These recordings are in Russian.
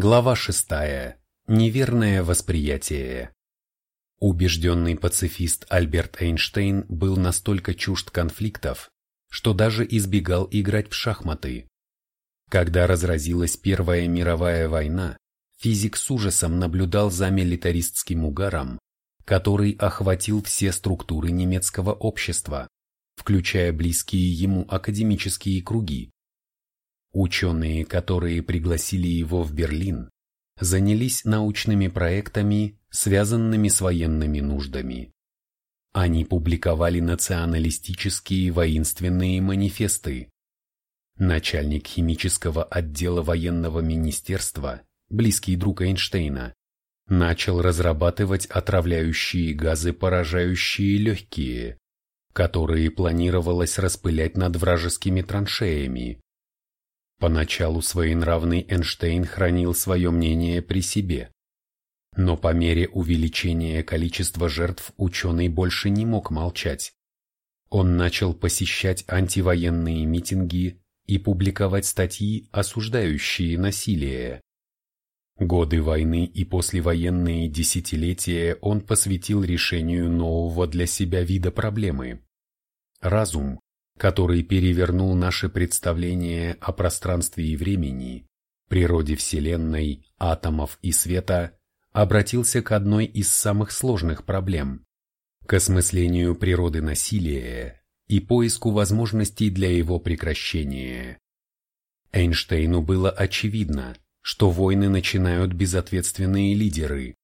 Глава шестая. Неверное восприятие. Убежденный пацифист Альберт Эйнштейн был настолько чужд конфликтов, что даже избегал играть в шахматы. Когда разразилась Первая мировая война, физик с ужасом наблюдал за милитаристским угаром, который охватил все структуры немецкого общества, включая близкие ему академические круги. Ученые, которые пригласили его в Берлин, занялись научными проектами, связанными с военными нуждами. Они публиковали националистические воинственные манифесты. Начальник химического отдела военного министерства, близкий друг Эйнштейна, начал разрабатывать отравляющие газы, поражающие легкие, которые планировалось распылять над вражескими траншеями. Поначалу своенравный Эйнштейн хранил свое мнение при себе. Но по мере увеличения количества жертв ученый больше не мог молчать. Он начал посещать антивоенные митинги и публиковать статьи, осуждающие насилие. Годы войны и послевоенные десятилетия он посвятил решению нового для себя вида проблемы. Разум, который перевернул наше представление о пространстве и времени, природе Вселенной, атомов и света, обратился к одной из самых сложных проблем – к осмыслению природы насилия и поиску возможностей для его прекращения. Эйнштейну было очевидно, что войны начинают безответственные лидеры.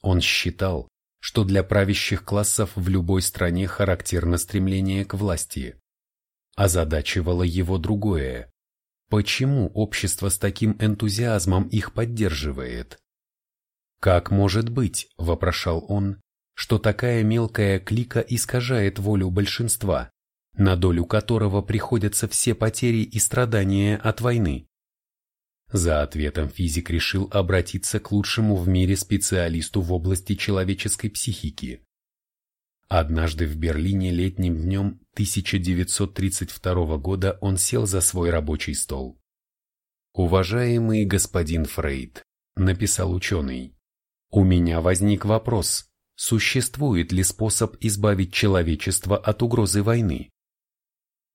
Он считал, что для правящих классов в любой стране характерно стремление к власти. Озадачивало его другое. Почему общество с таким энтузиазмом их поддерживает? «Как может быть, — вопрошал он, — что такая мелкая клика искажает волю большинства, на долю которого приходятся все потери и страдания от войны?» За ответом физик решил обратиться к лучшему в мире специалисту в области человеческой психики. Однажды в Берлине летним днем 1932 года он сел за свой рабочий стол. «Уважаемый господин Фрейд», — написал ученый, — «у меня возник вопрос, существует ли способ избавить человечество от угрозы войны?»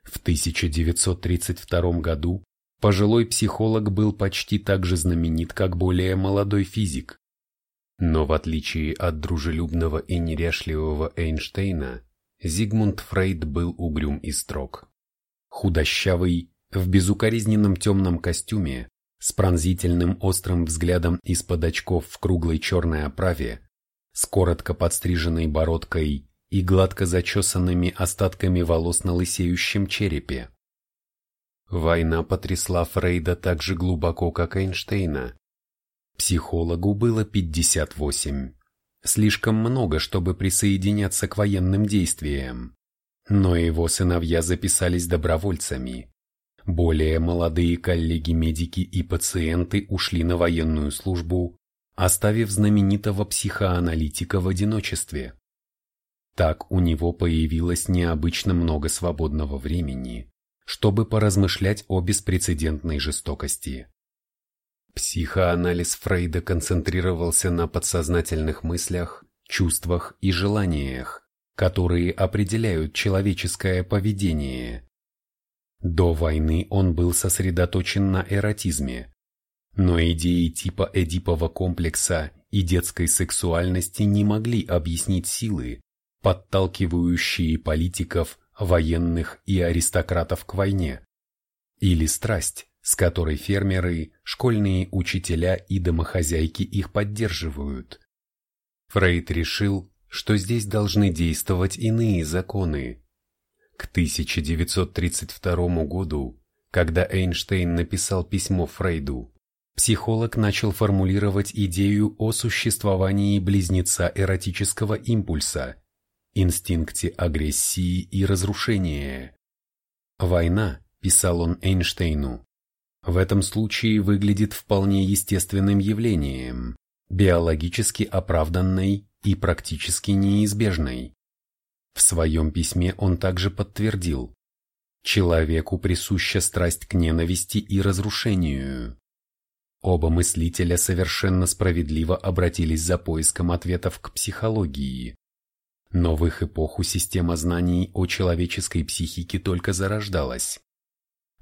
В 1932 году пожилой психолог был почти так же знаменит, как более молодой физик. Но в отличие от дружелюбного и неряшливого Эйнштейна, Зигмунд Фрейд был угрюм и строг. Худощавый, в безукоризненном темном костюме, с пронзительным острым взглядом из-под очков в круглой черной оправе, с коротко подстриженной бородкой и гладко зачесанными остатками волос на лысеющем черепе. Война потрясла Фрейда так же глубоко, как Эйнштейна, Психологу было 58. Слишком много, чтобы присоединяться к военным действиям. Но его сыновья записались добровольцами. Более молодые коллеги-медики и пациенты ушли на военную службу, оставив знаменитого психоаналитика в одиночестве. Так у него появилось необычно много свободного времени, чтобы поразмышлять о беспрецедентной жестокости. Психоанализ Фрейда концентрировался на подсознательных мыслях, чувствах и желаниях, которые определяют человеческое поведение. До войны он был сосредоточен на эротизме, но идеи типа Эдипова комплекса и детской сексуальности не могли объяснить силы, подталкивающие политиков, военных и аристократов к войне, или страсть, с которой фермеры, школьные учителя и домохозяйки их поддерживают. Фрейд решил, что здесь должны действовать иные законы. К 1932 году, когда Эйнштейн написал письмо Фрейду, психолог начал формулировать идею о существовании близнеца эротического импульса, инстинкте агрессии и разрушения. «Война», – писал он Эйнштейну, в этом случае выглядит вполне естественным явлением, биологически оправданной и практически неизбежной. В своем письме он также подтвердил, человеку присуща страсть к ненависти и разрушению. Оба мыслителя совершенно справедливо обратились за поиском ответов к психологии. Но в их эпоху система знаний о человеческой психике только зарождалась.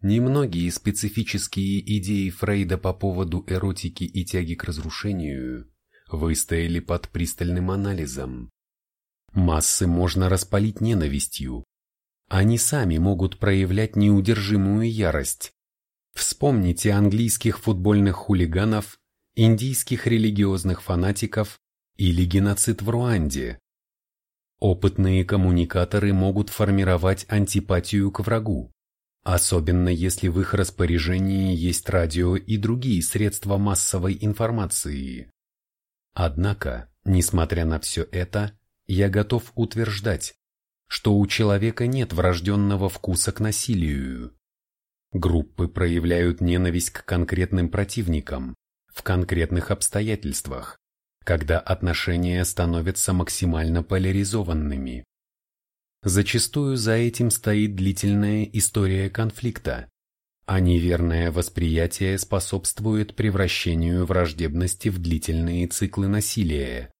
Немногие специфические идеи Фрейда по поводу эротики и тяги к разрушению выстояли под пристальным анализом. Массы можно распалить ненавистью. Они сами могут проявлять неудержимую ярость. Вспомните английских футбольных хулиганов, индийских религиозных фанатиков или геноцид в Руанде. Опытные коммуникаторы могут формировать антипатию к врагу, особенно если в их распоряжении есть радио и другие средства массовой информации. Однако, несмотря на все это, я готов утверждать, что у человека нет врожденного вкуса к насилию. Группы проявляют ненависть к конкретным противникам в конкретных обстоятельствах, когда отношения становятся максимально поляризованными. Зачастую за этим стоит длительная история конфликта, а неверное восприятие способствует превращению враждебности в длительные циклы насилия.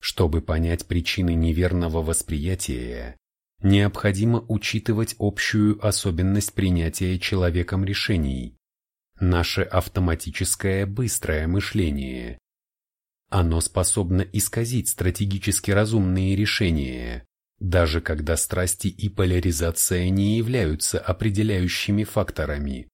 Чтобы понять причины неверного восприятия, необходимо учитывать общую особенность принятия человеком решений – наше автоматическое быстрое мышление. Оно способно исказить стратегически разумные решения, даже когда страсти и поляризация не являются определяющими факторами.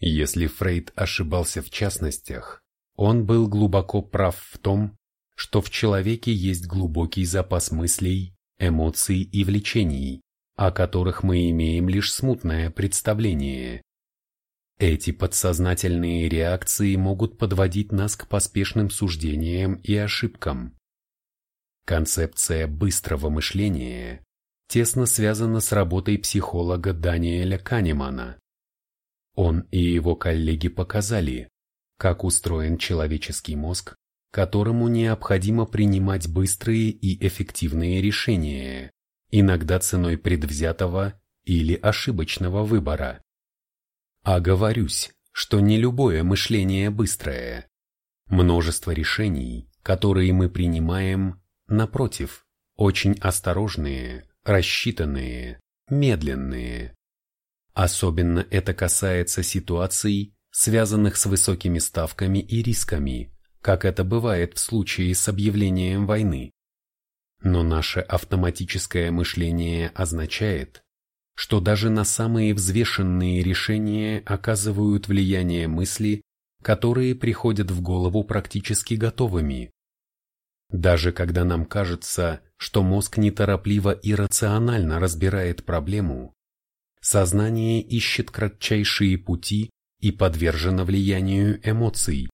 Если Фрейд ошибался в частностях, он был глубоко прав в том, что в человеке есть глубокий запас мыслей, эмоций и влечений, о которых мы имеем лишь смутное представление. Эти подсознательные реакции могут подводить нас к поспешным суждениям и ошибкам. Концепция быстрого мышления тесно связана с работой психолога Даниэля Канемана. Он и его коллеги показали, как устроен человеческий мозг которому необходимо принимать быстрые и эффективные решения, иногда ценой предвзятого или ошибочного выбора. Оговорюсь, что не любое мышление быстрое. Множество решений, которые мы принимаем, напротив, очень осторожные, рассчитанные, медленные. Особенно это касается ситуаций, связанных с высокими ставками и рисками, как это бывает в случае с объявлением войны. Но наше автоматическое мышление означает, что даже на самые взвешенные решения оказывают влияние мысли, которые приходят в голову практически готовыми. Даже когда нам кажется, что мозг неторопливо и рационально разбирает проблему, сознание ищет кратчайшие пути и подвержено влиянию эмоций.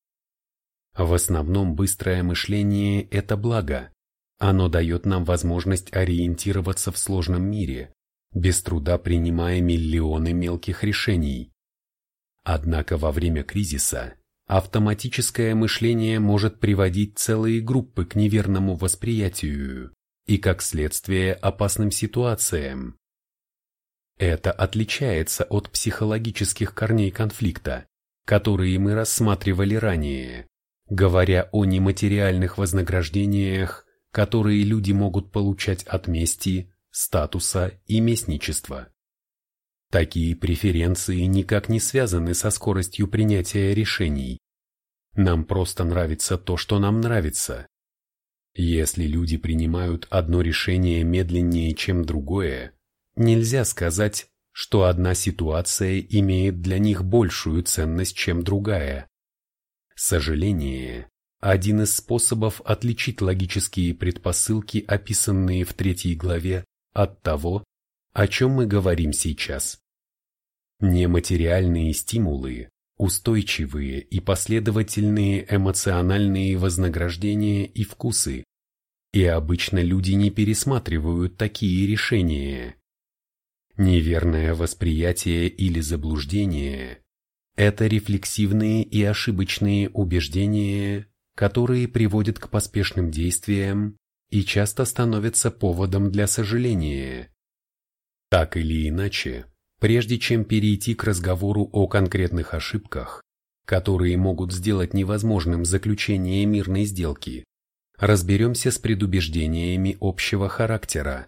В основном быстрое мышление – это благо. Оно дает нам возможность ориентироваться в сложном мире, без труда принимая миллионы мелких решений. Однако во время кризиса автоматическое мышление может приводить целые группы к неверному восприятию и, как следствие, опасным ситуациям. Это отличается от психологических корней конфликта, которые мы рассматривали ранее говоря о нематериальных вознаграждениях, которые люди могут получать от мести, статуса и местничества. Такие преференции никак не связаны со скоростью принятия решений. Нам просто нравится то, что нам нравится. Если люди принимают одно решение медленнее, чем другое, нельзя сказать, что одна ситуация имеет для них большую ценность, чем другая. Сожаление – один из способов отличить логические предпосылки, описанные в третьей главе, от того, о чем мы говорим сейчас. Нематериальные стимулы, устойчивые и последовательные эмоциональные вознаграждения и вкусы, и обычно люди не пересматривают такие решения. Неверное восприятие или заблуждение это рефлексивные и ошибочные убеждения, которые приводят к поспешным действиям и часто становятся поводом для сожаления. Так или иначе, прежде чем перейти к разговору о конкретных ошибках, которые могут сделать невозможным заключение мирной сделки, разберемся с предубеждениями общего характера,